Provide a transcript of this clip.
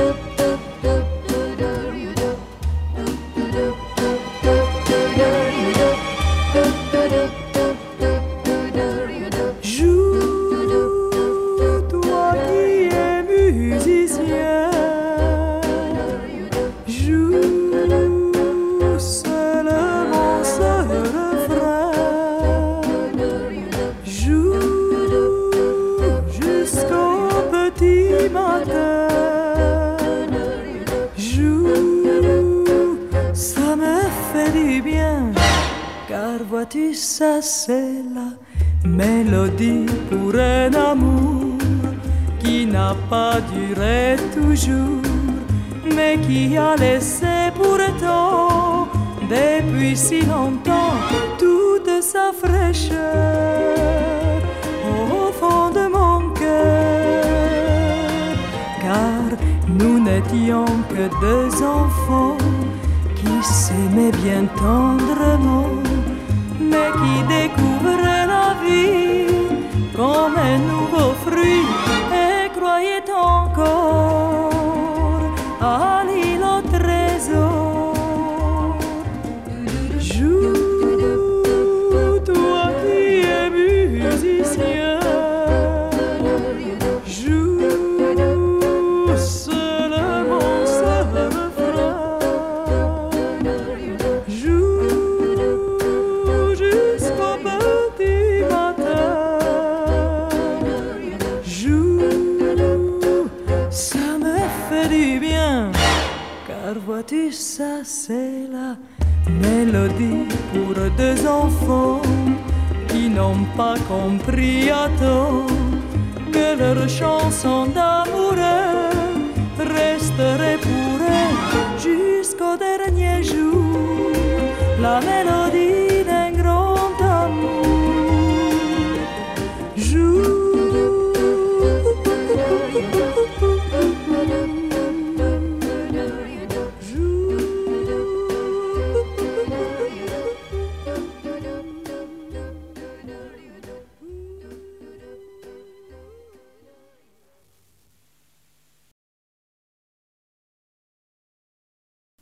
뚝 vois-tu, ça c'est la mélodie pour un amour qui n'a pas duré toujours, mais qui a laissé pourtant depuis si longtemps toute sa fraîcheur au fond de mon cœur. Car nous n'étions que deux enfants qui s'aimaient bien tendrement, mais qui découvraient la vie comme un nouveau fruit et croyaient encore à l'île au trésor. Joue, toi qui es musicien, du bien. Car vois-tu, ça c'est la mélodie pour deux enfants qui n'ont pas compris à temps que leur chanson d'amoureux resterait pour eux jusqu'au dernier jour. La mélodie